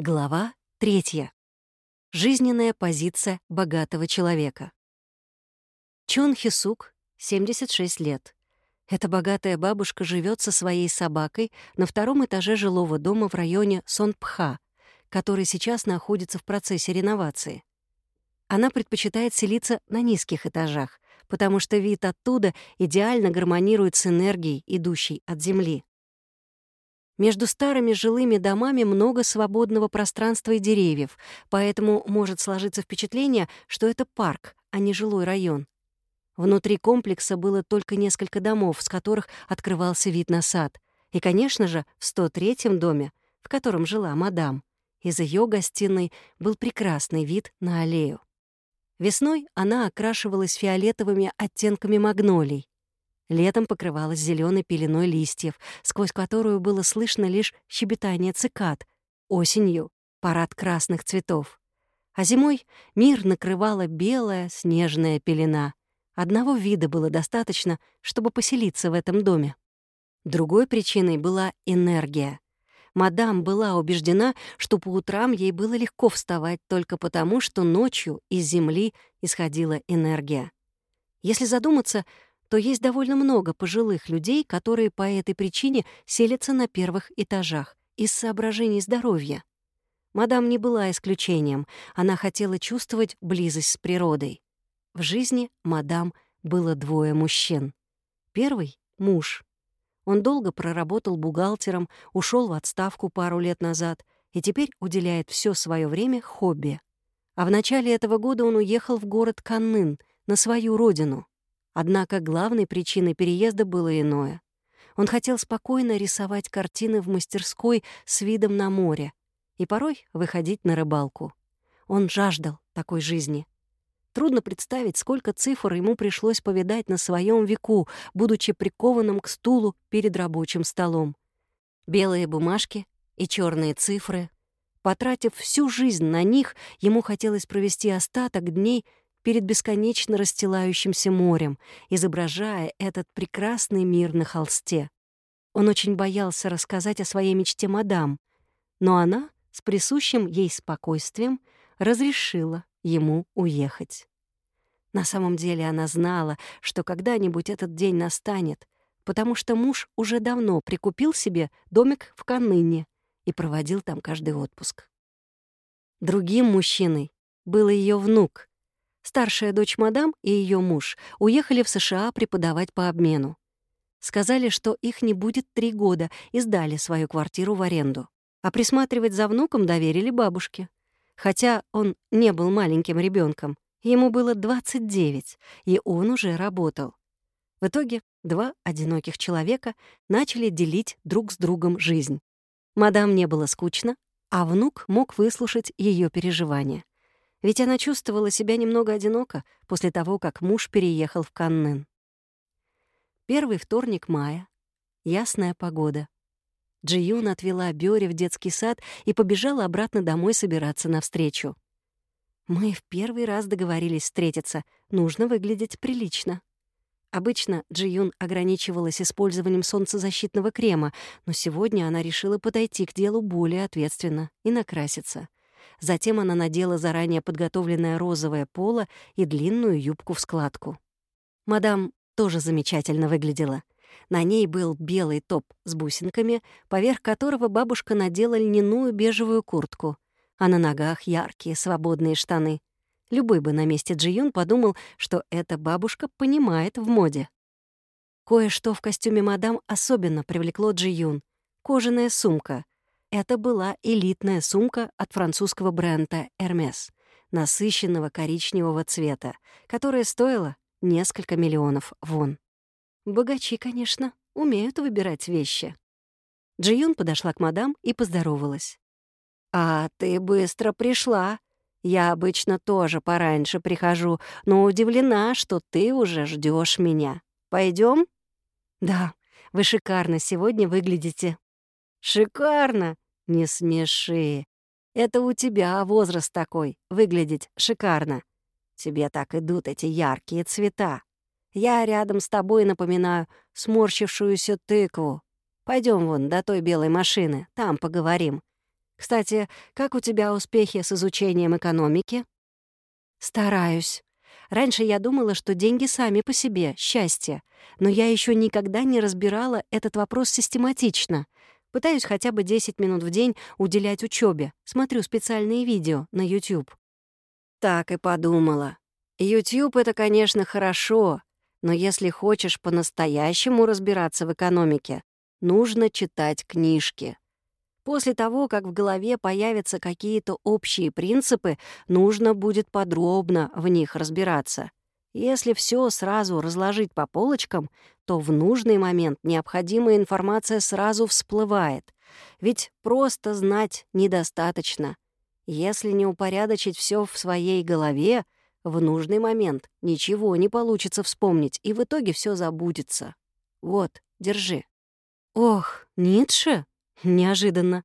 Глава третья. Жизненная позиция богатого человека. Чон Хисук, 76 лет. Эта богатая бабушка живет со своей собакой на втором этаже жилого дома в районе Сонпха, который сейчас находится в процессе реновации. Она предпочитает селиться на низких этажах, потому что вид оттуда идеально гармонирует с энергией, идущей от земли. Между старыми жилыми домами много свободного пространства и деревьев, поэтому может сложиться впечатление, что это парк, а не жилой район. Внутри комплекса было только несколько домов, с которых открывался вид на сад. И, конечно же, в 103-м доме, в котором жила мадам, из ее гостиной был прекрасный вид на аллею. Весной она окрашивалась фиолетовыми оттенками магнолий, Летом покрывалась зеленой пеленой листьев, сквозь которую было слышно лишь щебетание цикад. Осенью — парад красных цветов. А зимой мир накрывала белая снежная пелена. Одного вида было достаточно, чтобы поселиться в этом доме. Другой причиной была энергия. Мадам была убеждена, что по утрам ей было легко вставать только потому, что ночью из земли исходила энергия. Если задуматься, то есть довольно много пожилых людей, которые по этой причине селятся на первых этажах из соображений здоровья. Мадам не была исключением, она хотела чувствовать близость с природой. В жизни мадам было двое мужчин. Первый — муж. Он долго проработал бухгалтером, ушел в отставку пару лет назад и теперь уделяет все свое время хобби. А в начале этого года он уехал в город Каннын, на свою родину. Однако главной причиной переезда было иное. Он хотел спокойно рисовать картины в мастерской с видом на море и порой выходить на рыбалку. Он жаждал такой жизни. Трудно представить, сколько цифр ему пришлось повидать на своем веку, будучи прикованным к стулу перед рабочим столом. Белые бумажки и черные цифры. Потратив всю жизнь на них, ему хотелось провести остаток дней перед бесконечно расстилающимся морем, изображая этот прекрасный мир на холсте. Он очень боялся рассказать о своей мечте мадам, но она с присущим ей спокойствием разрешила ему уехать. На самом деле она знала, что когда-нибудь этот день настанет, потому что муж уже давно прикупил себе домик в Каныне и проводил там каждый отпуск. Другим мужчиной был ее внук, Старшая дочь мадам и ее муж уехали в США преподавать по обмену. Сказали, что их не будет три года, и сдали свою квартиру в аренду. А присматривать за внуком доверили бабушке. Хотя он не был маленьким ребенком, ему было 29, и он уже работал. В итоге два одиноких человека начали делить друг с другом жизнь. Мадам не было скучно, а внук мог выслушать ее переживания ведь она чувствовала себя немного одиноко после того, как муж переехал в Каннын. Первый вторник мая. Ясная погода. Джиюн отвела Бёри в детский сад и побежала обратно домой собираться навстречу. «Мы в первый раз договорились встретиться. Нужно выглядеть прилично». Обычно Джиюн ограничивалась использованием солнцезащитного крема, но сегодня она решила подойти к делу более ответственно и накраситься. Затем она надела заранее подготовленное розовое поло и длинную юбку в складку. Мадам тоже замечательно выглядела. На ней был белый топ с бусинками, поверх которого бабушка надела льняную бежевую куртку, а на ногах яркие свободные штаны. Любой бы на месте Джиюн подумал, что эта бабушка понимает в моде. Кое-что в костюме мадам особенно привлекло Джиюн. Кожаная сумка — это была элитная сумка от французского бренда Hermes, насыщенного коричневого цвета, которая стоила несколько миллионов вон. Богачи, конечно, умеют выбирать вещи. Джиюн подошла к мадам и поздоровалась. «А ты быстро пришла. Я обычно тоже пораньше прихожу, но удивлена, что ты уже ждешь меня. Пойдем? «Да, вы шикарно сегодня выглядите», «Шикарно! Не смеши. Это у тебя возраст такой, выглядеть шикарно. Тебе так идут эти яркие цвета. Я рядом с тобой напоминаю сморщившуюся тыкву. Пойдем вон до той белой машины, там поговорим. Кстати, как у тебя успехи с изучением экономики? Стараюсь. Раньше я думала, что деньги сами по себе — счастье, но я еще никогда не разбирала этот вопрос систематично. Пытаюсь хотя бы 10 минут в день уделять учебе, смотрю специальные видео на YouTube. Так и подумала. YouTube — это, конечно, хорошо, но если хочешь по-настоящему разбираться в экономике, нужно читать книжки. После того, как в голове появятся какие-то общие принципы, нужно будет подробно в них разбираться. Если все сразу разложить по полочкам, то в нужный момент необходимая информация сразу всплывает. Ведь просто знать недостаточно. Если не упорядочить все в своей голове, в нужный момент ничего не получится вспомнить, и в итоге все забудется. Вот, держи. Ох, Ницше? Неожиданно.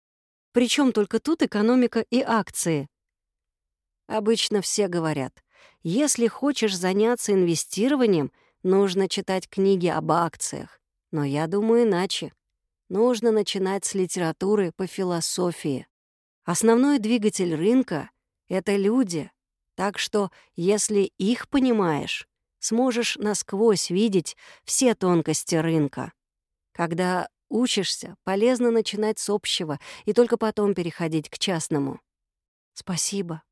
Причем только тут экономика и акции? Обычно все говорят, если хочешь заняться инвестированием, нужно читать книги об акциях. Но я думаю иначе. Нужно начинать с литературы по философии. Основной двигатель рынка — это люди. Так что, если их понимаешь, сможешь насквозь видеть все тонкости рынка. Когда Учишься, полезно начинать с общего и только потом переходить к частному. Спасибо.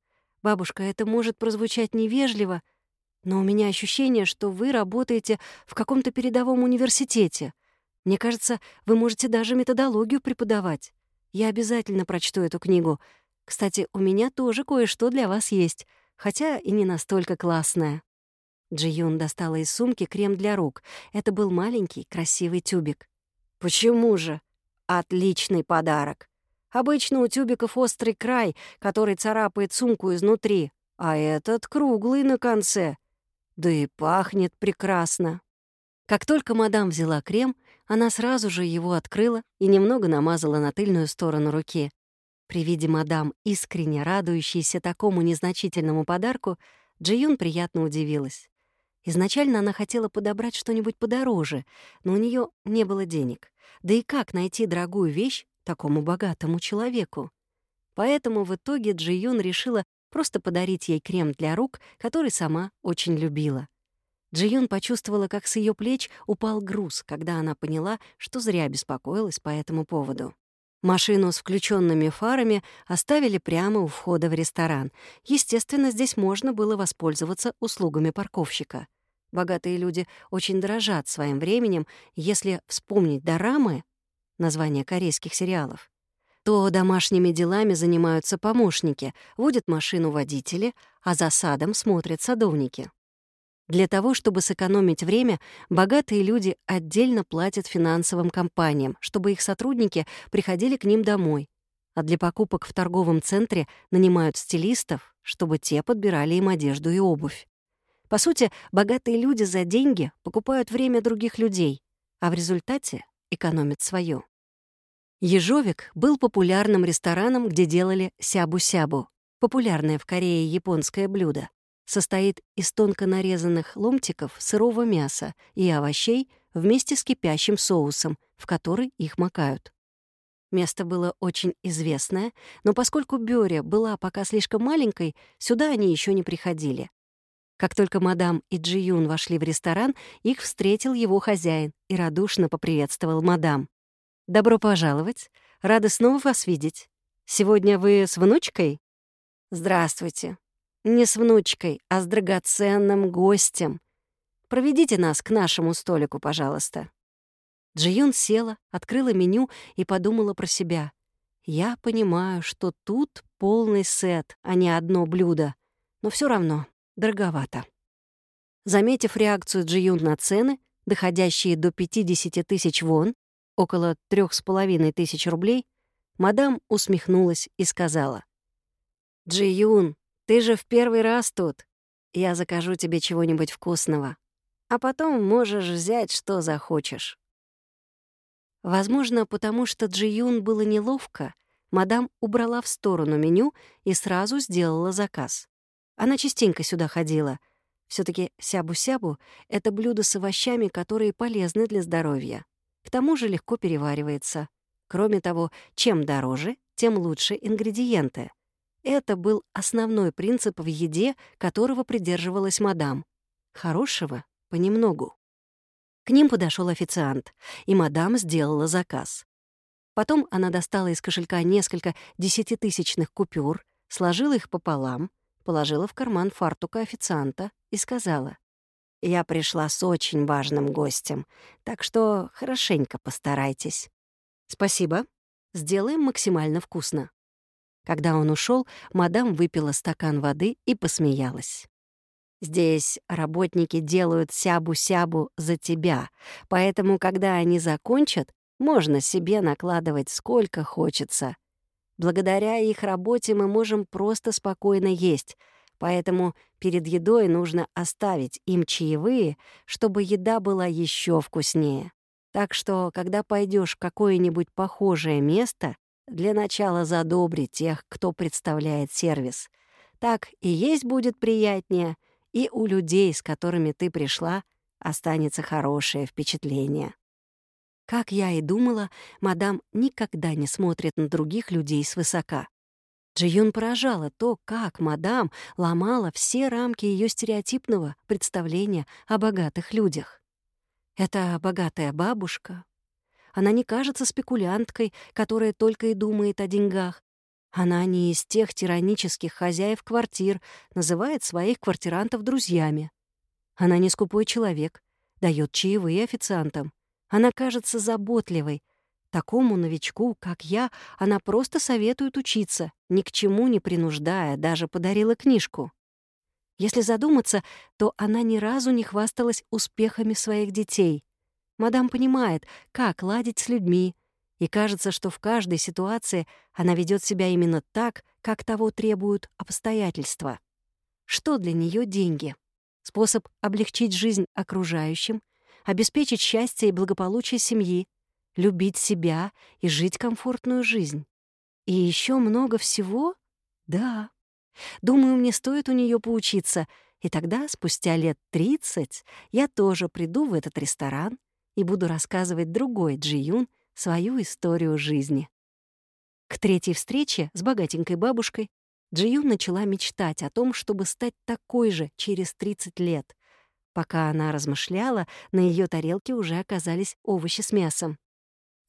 Бабушка, это может прозвучать невежливо, но у меня ощущение, что вы работаете в каком-то передовом университете. Мне кажется, вы можете даже методологию преподавать. Я обязательно прочту эту книгу. Кстати, у меня тоже кое-что для вас есть, хотя и не настолько классное. Джиюн достала из сумки крем для рук. Это был маленький, красивый тюбик. Почему же? Отличный подарок. Обычно у тюбиков острый край, который царапает сумку изнутри, а этот круглый на конце. Да и пахнет прекрасно. Как только мадам взяла крем, она сразу же его открыла и немного намазала на тыльную сторону руки. При виде мадам, искренне радующейся такому незначительному подарку, Джиюн приятно удивилась. Изначально она хотела подобрать что-нибудь подороже, но у нее не было денег. Да и как найти дорогую вещь такому богатому человеку? Поэтому в итоге Джиюн решила просто подарить ей крем для рук, который сама очень любила. Джиюн почувствовала, как с ее плеч упал груз, когда она поняла, что зря беспокоилась по этому поводу. Машину с включенными фарами оставили прямо у входа в ресторан. Естественно, здесь можно было воспользоваться услугами парковщика. Богатые люди очень дорожат своим временем, если вспомнить дорамы, название корейских сериалов, то домашними делами занимаются помощники, водят машину водители, а за садом смотрят садовники. Для того, чтобы сэкономить время, богатые люди отдельно платят финансовым компаниям, чтобы их сотрудники приходили к ним домой. А для покупок в торговом центре нанимают стилистов, чтобы те подбирали им одежду и обувь. По сути, богатые люди за деньги покупают время других людей, а в результате экономят свое. Ежовик был популярным рестораном, где делали сябу-сябу, популярное в Корее японское блюдо состоит из тонко нарезанных ломтиков сырого мяса и овощей вместе с кипящим соусом, в который их макают. Место было очень известное, но поскольку Бёря была пока слишком маленькой, сюда они еще не приходили. Как только мадам и Джиюн вошли в ресторан, их встретил его хозяин и радушно поприветствовал мадам. «Добро пожаловать. Рада снова вас видеть. Сегодня вы с внучкой?» «Здравствуйте. Не с внучкой, а с драгоценным гостем. Проведите нас к нашему столику, пожалуйста». Джиюн села, открыла меню и подумала про себя. «Я понимаю, что тут полный сет, а не одно блюдо. Но все равно дороговато». Заметив реакцию Джиюн на цены, доходящие до 50 тысяч вон, около трех с половиной тысяч рублей, мадам усмехнулась и сказала. «Джиюн, ты же в первый раз тут. Я закажу тебе чего-нибудь вкусного. А потом можешь взять, что захочешь». Возможно, потому что Джиюн было неловко, мадам убрала в сторону меню и сразу сделала заказ. Она частенько сюда ходила. все таки сябу-сябу — это блюдо с овощами, которые полезны для здоровья. К тому же легко переваривается. Кроме того, чем дороже, тем лучше ингредиенты. Это был основной принцип в еде, которого придерживалась мадам. Хорошего понемногу. К ним подошел официант, и мадам сделала заказ. Потом она достала из кошелька несколько десятитысячных купюр, сложила их пополам, положила в карман фартука официанта и сказала, «Я пришла с очень важным гостем, так что хорошенько постарайтесь». «Спасибо. Сделаем максимально вкусно». Когда он ушел, мадам выпила стакан воды и посмеялась. Здесь работники делают сябу-сябу за тебя, поэтому, когда они закончат, можно себе накладывать сколько хочется. Благодаря их работе мы можем просто спокойно есть, поэтому перед едой нужно оставить им чаевые, чтобы еда была еще вкуснее. Так что, когда пойдешь в какое-нибудь похожее место, для начала задобри тех, кто представляет сервис. Так и есть будет приятнее, и у людей, с которыми ты пришла, останется хорошее впечатление. Как я и думала, мадам никогда не смотрит на других людей свысока. Джиюн поражала то, как мадам ломала все рамки ее стереотипного представления о богатых людях. Это богатая бабушка. Она не кажется спекулянткой, которая только и думает о деньгах. Она не из тех тиранических хозяев квартир, называет своих квартирантов друзьями. Она не скупой человек, дает чаевые официантам. Она кажется заботливой. Такому новичку, как я, она просто советует учиться, ни к чему не принуждая, даже подарила книжку. Если задуматься, то она ни разу не хвасталась успехами своих детей. Мадам понимает, как ладить с людьми, и кажется, что в каждой ситуации она ведет себя именно так, как того требуют обстоятельства. Что для нее деньги? Способ облегчить жизнь окружающим обеспечить счастье и благополучие семьи, любить себя и жить комфортную жизнь. И еще много всего? Да. Думаю, мне стоит у нее поучиться, и тогда, спустя лет 30, я тоже приду в этот ресторан и буду рассказывать другой Джиюн свою историю жизни. К третьей встрече с богатенькой бабушкой Джиюн начала мечтать о том, чтобы стать такой же через 30 лет, Пока она размышляла, на ее тарелке уже оказались овощи с мясом.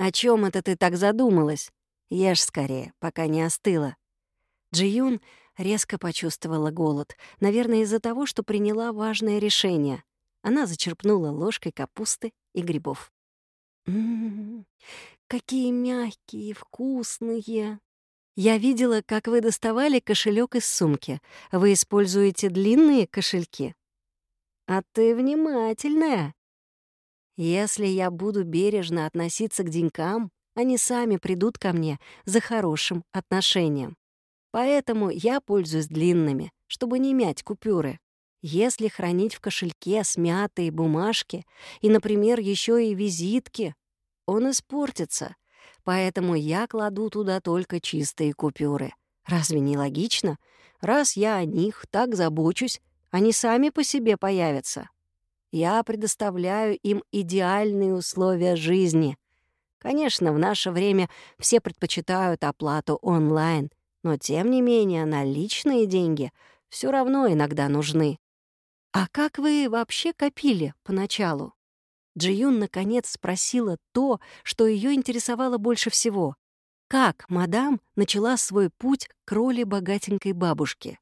«О чем это ты так задумалась? Ешь скорее, пока не остыла». Джиюн резко почувствовала голод, наверное, из-за того, что приняла важное решение. Она зачерпнула ложкой капусты и грибов. «Ммм, какие мягкие, вкусные!» «Я видела, как вы доставали кошелек из сумки. Вы используете длинные кошельки?» А ты внимательная. Если я буду бережно относиться к денькам, они сами придут ко мне за хорошим отношением. Поэтому я пользуюсь длинными, чтобы не мять купюры. Если хранить в кошельке смятые бумажки и, например, еще и визитки, он испортится. Поэтому я кладу туда только чистые купюры. Разве не логично? Раз я о них так забочусь, они сами по себе появятся. Я предоставляю им идеальные условия жизни. Конечно, в наше время все предпочитают оплату онлайн, но тем не менее наличные деньги все равно иногда нужны. «А как вы вообще копили поначалу?» Джиюн наконец спросила то, что ее интересовало больше всего. Как мадам начала свой путь к роли богатенькой бабушки?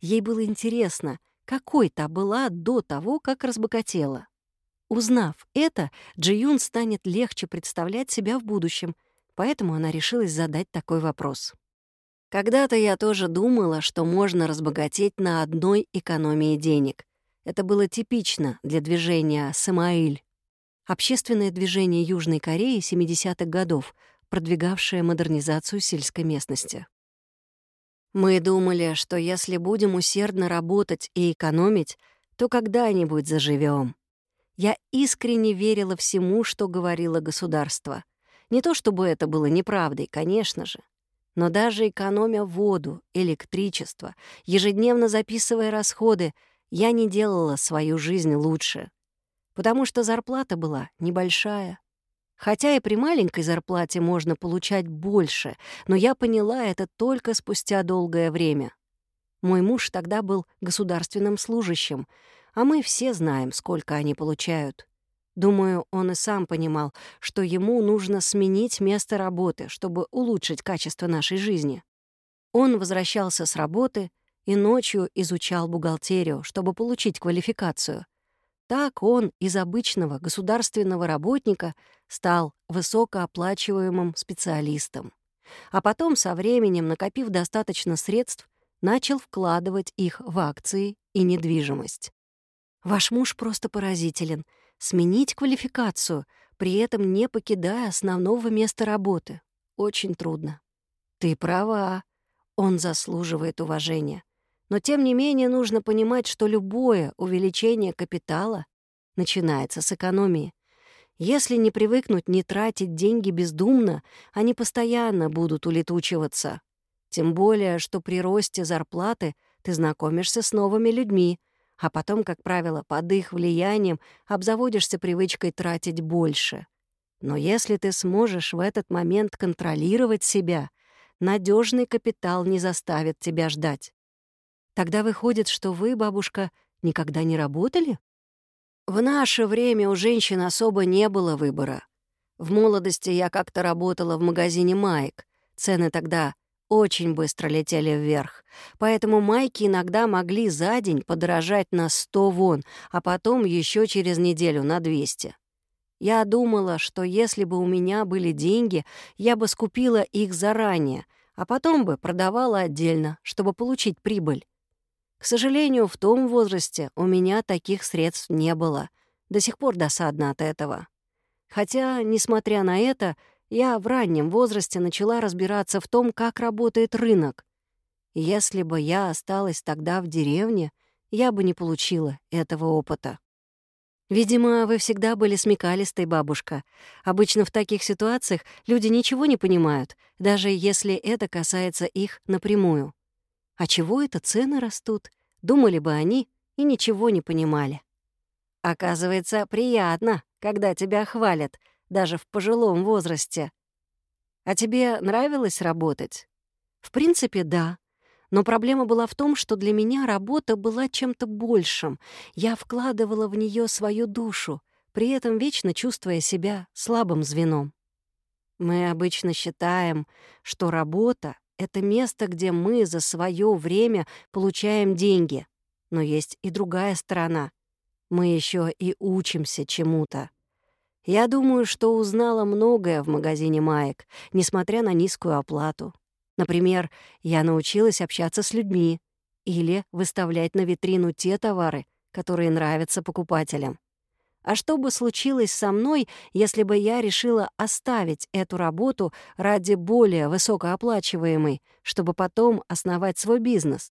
Ей было интересно, какой та была до того, как разбогатела. Узнав это, Джиюн станет легче представлять себя в будущем, поэтому она решилась задать такой вопрос. Когда-то я тоже думала, что можно разбогатеть на одной экономии денег. Это было типично для движения «Самаиль». Общественное движение Южной Кореи 70-х годов, продвигавшее модернизацию сельской местности. Мы думали, что если будем усердно работать и экономить, то когда-нибудь заживем. Я искренне верила всему, что говорило государство. Не то чтобы это было неправдой, конечно же. Но даже экономя воду, электричество, ежедневно записывая расходы, я не делала свою жизнь лучше. Потому что зарплата была небольшая. Хотя и при маленькой зарплате можно получать больше, но я поняла это только спустя долгое время. Мой муж тогда был государственным служащим, а мы все знаем, сколько они получают. Думаю, он и сам понимал, что ему нужно сменить место работы, чтобы улучшить качество нашей жизни. Он возвращался с работы и ночью изучал бухгалтерию, чтобы получить квалификацию — так он из обычного государственного работника стал высокооплачиваемым специалистом. А потом, со временем, накопив достаточно средств, начал вкладывать их в акции и недвижимость. Ваш муж просто поразителен. Сменить квалификацию, при этом не покидая основного места работы. Очень трудно. Ты права. Он заслуживает уважения. Но тем не менее нужно понимать, что любое увеличение капитала начинается с экономии. Если не привыкнуть не тратить деньги бездумно, они постоянно будут улетучиваться. Тем более, что при росте зарплаты ты знакомишься с новыми людьми, а потом, как правило, под их влиянием обзаводишься привычкой тратить больше. Но если ты сможешь в этот момент контролировать себя, надежный капитал не заставит тебя ждать. Тогда выходит, что вы, бабушка, никогда не работали? В наше время у женщин особо не было выбора. В молодости я как-то работала в магазине маек. Цены тогда очень быстро летели вверх, поэтому майки иногда могли за день подорожать на 100 вон, а потом еще через неделю на 200. Я думала, что если бы у меня были деньги, я бы скупила их заранее, а потом бы продавала отдельно, чтобы получить прибыль. К сожалению, в том возрасте у меня таких средств не было. До сих пор досадно от этого. Хотя, несмотря на это, я в раннем возрасте начала разбираться в том, как работает рынок. Если бы я осталась тогда в деревне, я бы не получила этого опыта. Видимо, вы всегда были смекалистой, бабушка. Обычно в таких ситуациях люди ничего не понимают, даже если это касается их напрямую. А чего это цены растут? Думали бы они и ничего не понимали. Оказывается, приятно, когда тебя хвалят, даже в пожилом возрасте. А тебе нравилось работать? В принципе, да. Но проблема была в том, что для меня работа была чем-то большим. Я вкладывала в нее свою душу, при этом вечно чувствуя себя слабым звеном. Мы обычно считаем, что работа это место, где мы за свое время получаем деньги. Но есть и другая сторона. Мы еще и учимся чему-то. Я думаю, что узнала многое в магазине маек, несмотря на низкую оплату. Например, я научилась общаться с людьми или выставлять на витрину те товары, которые нравятся покупателям. А что бы случилось со мной, если бы я решила оставить эту работу ради более высокооплачиваемой, чтобы потом основать свой бизнес?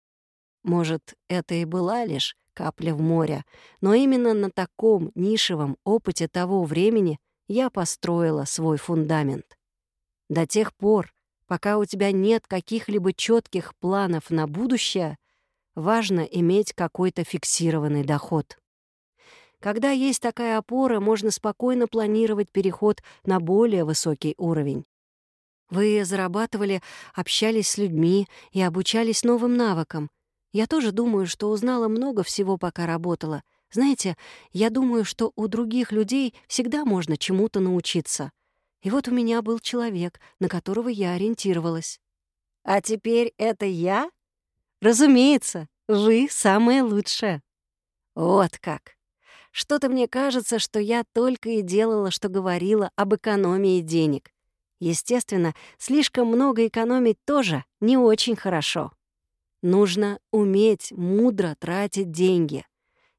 Может, это и была лишь капля в море, но именно на таком нишевом опыте того времени я построила свой фундамент. До тех пор, пока у тебя нет каких-либо четких планов на будущее, важно иметь какой-то фиксированный доход. Когда есть такая опора, можно спокойно планировать переход на более высокий уровень. Вы зарабатывали, общались с людьми и обучались новым навыкам. Я тоже думаю, что узнала много всего, пока работала. Знаете, я думаю, что у других людей всегда можно чему-то научиться. И вот у меня был человек, на которого я ориентировалась. А теперь это я? Разумеется, вы самая лучшая. Вот как. Что-то мне кажется, что я только и делала, что говорила об экономии денег. Естественно, слишком много экономить тоже не очень хорошо. Нужно уметь мудро тратить деньги.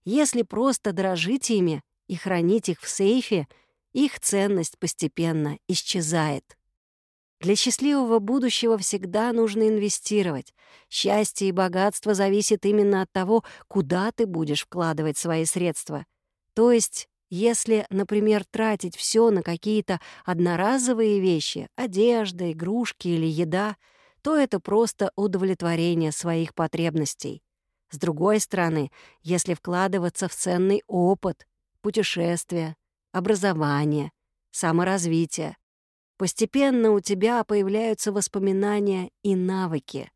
Если просто дорожить ими и хранить их в сейфе, их ценность постепенно исчезает. Для счастливого будущего всегда нужно инвестировать. Счастье и богатство зависит именно от того, куда ты будешь вкладывать свои средства. То есть, если, например, тратить все на какие-то одноразовые вещи, одежда, игрушки или еда, то это просто удовлетворение своих потребностей. С другой стороны, если вкладываться в ценный опыт, путешествия, образование, саморазвитие. Постепенно у тебя появляются воспоминания и навыки.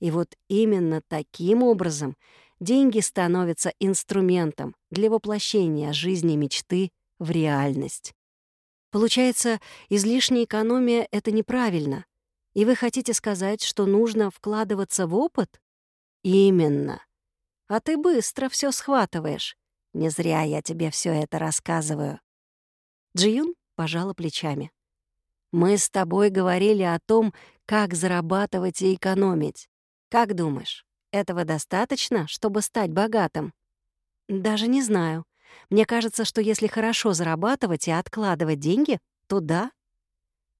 И вот именно таким образом деньги становятся инструментом для воплощения жизни мечты в реальность. Получается, излишняя экономия — это неправильно. И вы хотите сказать, что нужно вкладываться в опыт? Именно. А ты быстро все схватываешь. Не зря я тебе все это рассказываю. Джиюн пожала плечами. Мы с тобой говорили о том, как зарабатывать и экономить. Как думаешь, этого достаточно, чтобы стать богатым? Даже не знаю. Мне кажется, что если хорошо зарабатывать и откладывать деньги, то да.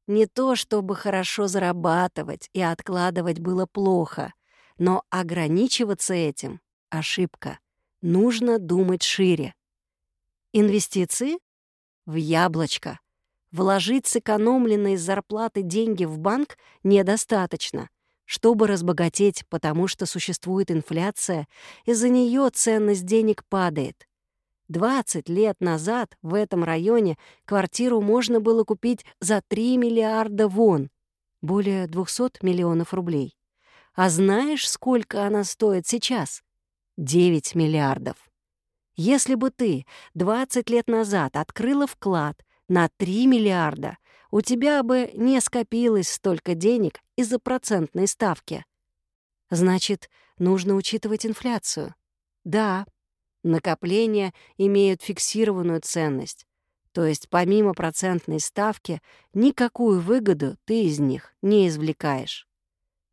Не то, чтобы хорошо зарабатывать и откладывать было плохо, но ограничиваться этим — ошибка. Нужно думать шире. Инвестиции? В яблочко. Вложить сэкономленные из зарплаты деньги в банк недостаточно, чтобы разбогатеть, потому что существует инфляция, из-за нее ценность денег падает. 20 лет назад в этом районе квартиру можно было купить за 3 миллиарда вон, более 200 миллионов рублей. А знаешь, сколько она стоит сейчас? 9 миллиардов. Если бы ты 20 лет назад открыла вклад на 3 миллиарда, у тебя бы не скопилось столько денег из-за процентной ставки. Значит, нужно учитывать инфляцию. Да, накопления имеют фиксированную ценность. То есть помимо процентной ставки никакую выгоду ты из них не извлекаешь.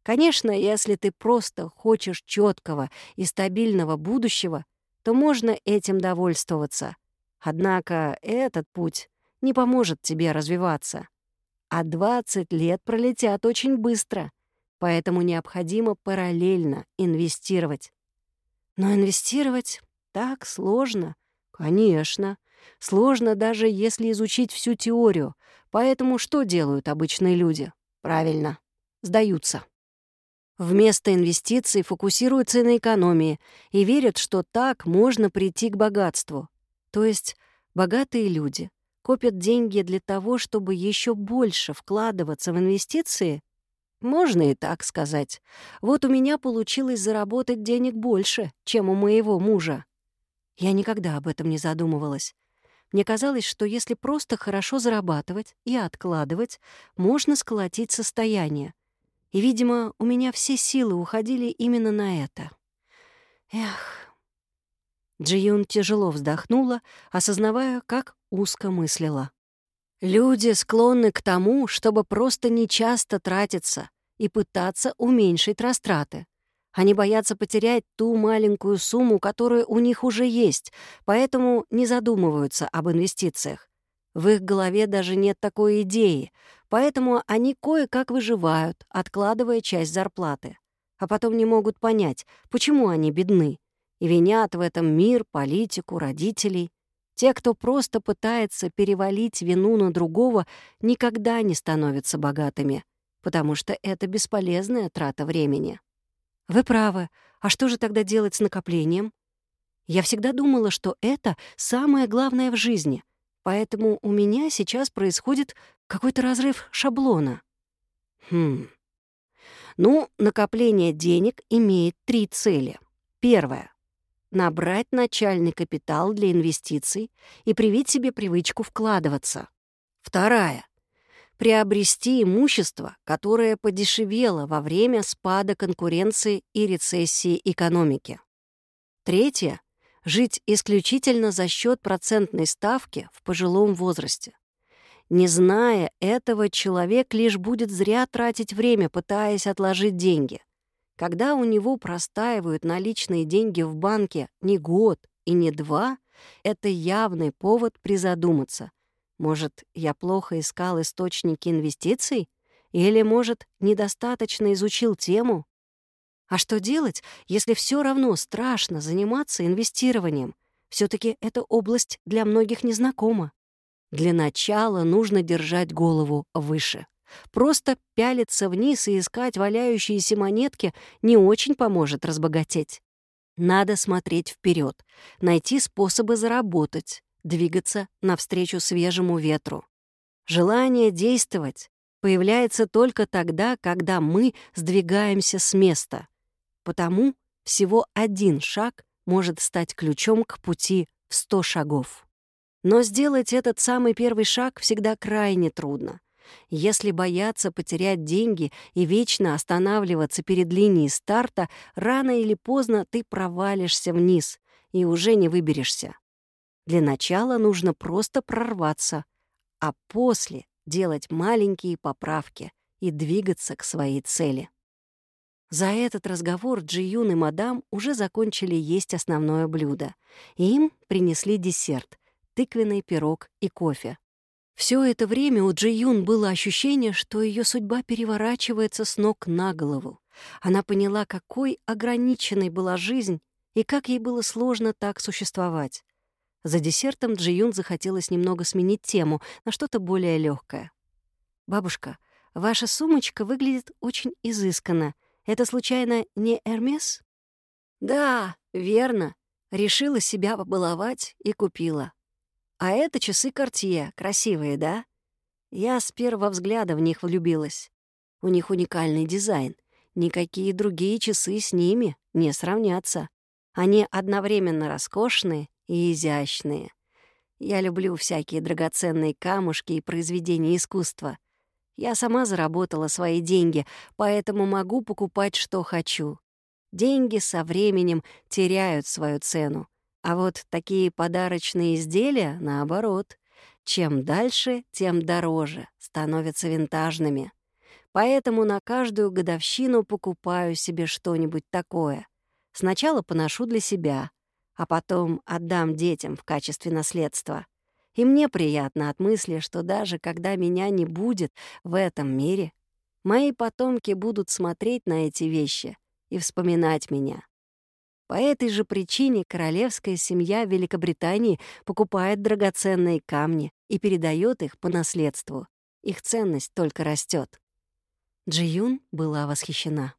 Конечно, если ты просто хочешь четкого и стабильного будущего, то можно этим довольствоваться. Однако этот путь не поможет тебе развиваться. А 20 лет пролетят очень быстро, поэтому необходимо параллельно инвестировать. Но инвестировать так сложно. Конечно. Сложно даже если изучить всю теорию. Поэтому что делают обычные люди? Правильно. Сдаются. Вместо инвестиций фокусируются на экономии и верят, что так можно прийти к богатству. То есть богатые люди копят деньги для того, чтобы еще больше вкладываться в инвестиции? Можно и так сказать. Вот у меня получилось заработать денег больше, чем у моего мужа. Я никогда об этом не задумывалась. Мне казалось, что если просто хорошо зарабатывать и откладывать, можно сколотить состояние. И, видимо, у меня все силы уходили именно на это. Эх. Джиюн тяжело вздохнула, осознавая, как узко мыслила. Люди склонны к тому, чтобы просто нечасто тратиться и пытаться уменьшить растраты. Они боятся потерять ту маленькую сумму, которая у них уже есть, поэтому не задумываются об инвестициях. В их голове даже нет такой идеи, поэтому они кое-как выживают, откладывая часть зарплаты. А потом не могут понять, почему они бедны, и винят в этом мир, политику, родителей. Те, кто просто пытается перевалить вину на другого, никогда не становятся богатыми, потому что это бесполезная трата времени. Вы правы. А что же тогда делать с накоплением? Я всегда думала, что это самое главное в жизни, поэтому у меня сейчас происходит какой-то разрыв шаблона. Хм. Ну, накопление денег имеет три цели. Первое — набрать начальный капитал для инвестиций и привить себе привычку вкладываться. Вторая приобрести имущество, которое подешевело во время спада конкуренции и рецессии экономики. Третье — жить исключительно за счет процентной ставки в пожилом возрасте. Не зная этого, человек лишь будет зря тратить время, пытаясь отложить деньги. Когда у него простаивают наличные деньги в банке не год и не два, это явный повод призадуматься, может, я плохо искал источники инвестиций? Или, может, недостаточно изучил тему? А что делать, если все равно страшно заниматься инвестированием? все таки эта область для многих незнакома. Для начала нужно держать голову выше. Просто пялиться вниз и искать валяющиеся монетки не очень поможет разбогатеть. Надо смотреть вперед, найти способы заработать, двигаться навстречу свежему ветру. Желание действовать появляется только тогда, когда мы сдвигаемся с места. Потому всего один шаг может стать ключом к пути в сто шагов. Но сделать этот самый первый шаг всегда крайне трудно. Если бояться потерять деньги и вечно останавливаться перед линией старта, рано или поздно ты провалишься вниз и уже не выберешься. Для начала нужно просто прорваться, а после делать маленькие поправки и двигаться к своей цели. За этот разговор Джиюн и мадам уже закончили есть основное блюдо, им принесли десерт — тыквенный пирог и кофе. Все это время у Джиюн было ощущение, что ее судьба переворачивается с ног на голову. Она поняла, какой ограниченной была жизнь и как ей было сложно так существовать. За десертом Джиюн захотелось немного сменить тему на что-то более легкое. «Бабушка, ваша сумочка выглядит очень изысканно. Это, случайно, не Эрмес?» «Да, верно. Решила себя побаловать и купила. А это часы Кортье, красивые, да? Я с первого взгляда в них влюбилась. У них уникальный дизайн. Никакие другие часы с ними не сравнятся. Они одновременно роскошные и изящные. Я люблю всякие драгоценные камушки и произведения искусства. Я сама заработала свои деньги, поэтому могу покупать, что хочу. Деньги со временем теряют свою цену. А вот такие подарочные изделия, наоборот, чем дальше, тем дороже, становятся винтажными. Поэтому на каждую годовщину покупаю себе что-нибудь такое. Сначала поношу для себя, а потом отдам детям в качестве наследства. И мне приятно от мысли, что даже когда меня не будет в этом мире, мои потомки будут смотреть на эти вещи и вспоминать меня. По этой же причине королевская семья Великобритании покупает драгоценные камни и передает их по наследству. Их ценность только растет. Джиюн была восхищена.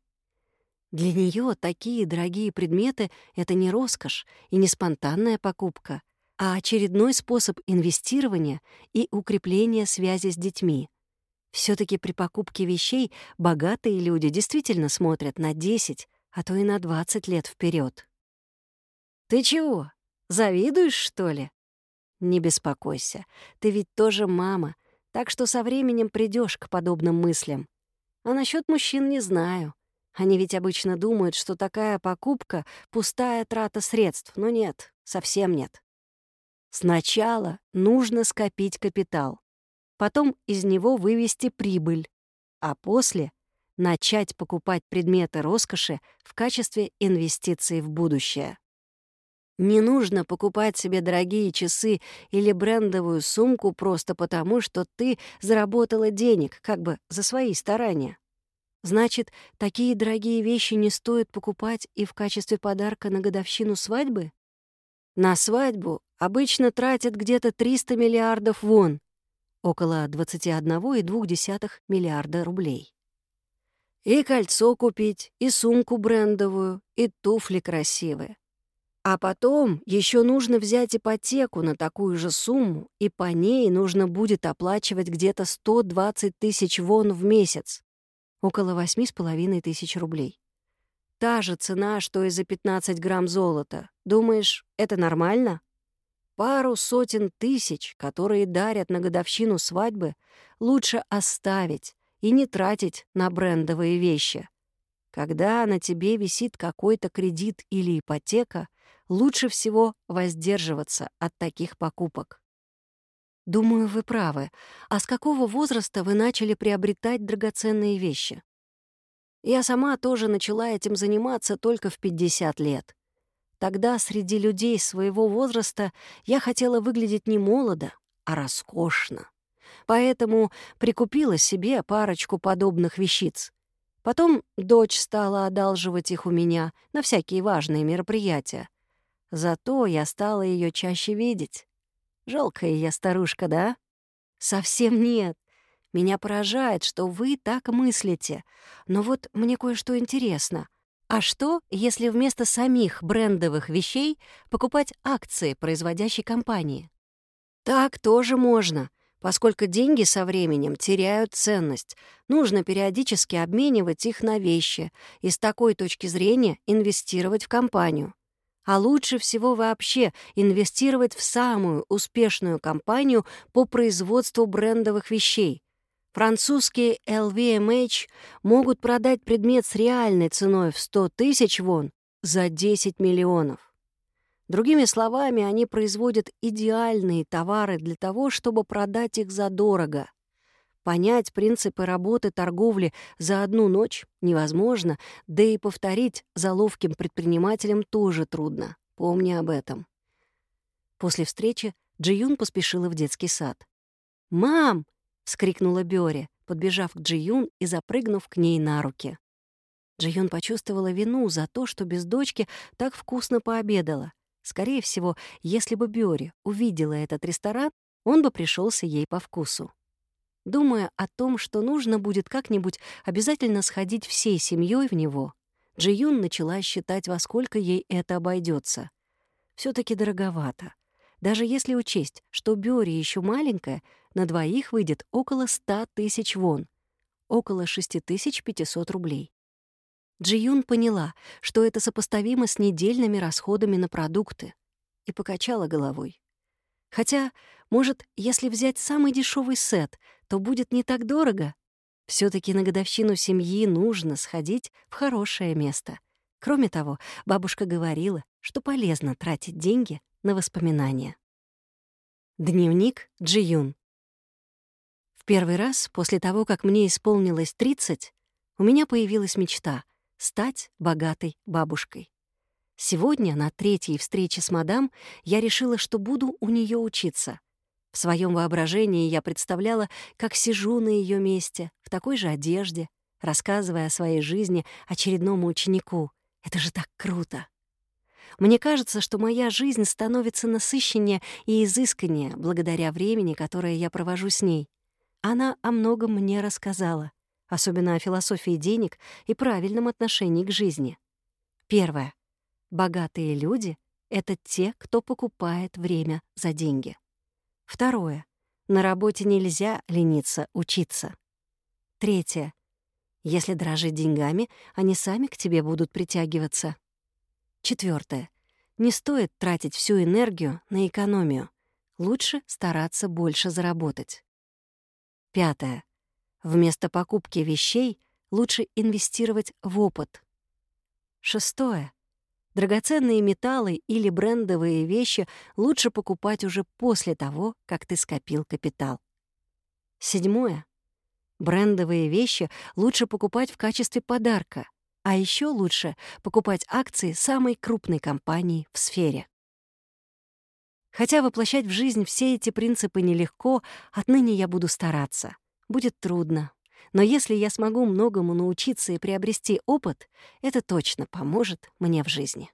Для нее такие дорогие предметы — это не роскошь и не спонтанная покупка, а очередной способ инвестирования и укрепления связи с детьми. все таки при покупке вещей богатые люди действительно смотрят на 10, а то и на 20 лет вперед. «Ты чего, завидуешь, что ли?» «Не беспокойся, ты ведь тоже мама, так что со временем придешь к подобным мыслям. А насчет мужчин не знаю. Они ведь обычно думают, что такая покупка — пустая трата средств, но нет, совсем нет. Сначала нужно скопить капитал, потом из него вывести прибыль, а после — начать покупать предметы роскоши в качестве инвестиции в будущее. Не нужно покупать себе дорогие часы или брендовую сумку просто потому, что ты заработала денег, как бы за свои старания. Значит, такие дорогие вещи не стоит покупать и в качестве подарка на годовщину свадьбы? На свадьбу обычно тратят где-то 300 миллиардов вон, около 21,2 миллиарда рублей. И кольцо купить, и сумку брендовую, и туфли красивые. А потом еще нужно взять ипотеку на такую же сумму, и по ней нужно будет оплачивать где-то 120 тысяч вон в месяц около восьми с половиной тысяч рублей. Та же цена, что и за 15 грамм золота. Думаешь, это нормально? Пару сотен тысяч, которые дарят на годовщину свадьбы, лучше оставить и не тратить на брендовые вещи. Когда на тебе висит какой-то кредит или ипотека, лучше всего воздерживаться от таких покупок. Думаю, вы правы. А с какого возраста вы начали приобретать драгоценные вещи? Я сама тоже начала этим заниматься только в 50 лет. Тогда среди людей своего возраста я хотела выглядеть не молодо, а роскошно. Поэтому прикупила себе парочку подобных вещиц. Потом дочь стала одалживать их у меня на всякие важные мероприятия. Зато я стала ее чаще видеть. Жалкая я старушка, да? Совсем нет. Меня поражает, что вы так мыслите. Но вот мне кое-что интересно. А что, если вместо самих брендовых вещей покупать акции производящей компании? Так тоже можно. Поскольку деньги со временем теряют ценность. Нужно периодически обменивать их на вещи и с такой точки зрения инвестировать в компанию. А лучше всего вообще инвестировать в самую успешную компанию по производству брендовых вещей. Французские LVMH могут продать предмет с реальной ценой в 100 тысяч вон за 10 миллионов. Другими словами, они производят идеальные товары для того, чтобы продать их задорого. Понять принципы работы торговли за одну ночь невозможно, да и повторить за ловким предпринимателем тоже трудно. Помни об этом. После встречи Джиюн поспешила в детский сад. «Мам!» — вскрикнула Бёре, подбежав к Джиюн и запрыгнув к ней на руки. Джиюн почувствовала вину за то, что без дочки так вкусно пообедала. Скорее всего, если бы Бёри увидела этот ресторан, он бы пришелся ей по вкусу. Думая о том, что нужно будет как-нибудь обязательно сходить всей семьей в него, Джиюн начала считать, во сколько ей это обойдется. все таки дороговато. Даже если учесть, что Бёри еще маленькая, на двоих выйдет около 100 тысяч вон, около 6500 рублей. Джиюн поняла, что это сопоставимо с недельными расходами на продукты, и покачала головой. Хотя, может, если взять самый дешевый сет, то будет не так дорого. все таки на годовщину семьи нужно сходить в хорошее место. Кроме того, бабушка говорила, что полезно тратить деньги на воспоминания. Дневник Джиюн. В первый раз после того, как мне исполнилось 30, у меня появилась мечта стать богатой бабушкой. Сегодня, на третьей встрече с мадам, я решила, что буду у нее учиться. В своем воображении я представляла, как сижу на ее месте, в такой же одежде, рассказывая о своей жизни очередному ученику. Это же так круто! Мне кажется, что моя жизнь становится насыщеннее и изысканнее благодаря времени, которое я провожу с ней. Она о многом мне рассказала особенно о философии денег и правильном отношении к жизни. Первое. Богатые люди — это те, кто покупает время за деньги. Второе. На работе нельзя лениться учиться. Третье. Если дрожить деньгами, они сами к тебе будут притягиваться. Четвертое. Не стоит тратить всю энергию на экономию. Лучше стараться больше заработать. Пятое. Вместо покупки вещей лучше инвестировать в опыт. Шестое. Драгоценные металлы или брендовые вещи лучше покупать уже после того, как ты скопил капитал. Седьмое. Брендовые вещи лучше покупать в качестве подарка, а еще лучше покупать акции самой крупной компании в сфере. Хотя воплощать в жизнь все эти принципы нелегко, отныне я буду стараться — Будет трудно. Но если я смогу многому научиться и приобрести опыт, это точно поможет мне в жизни.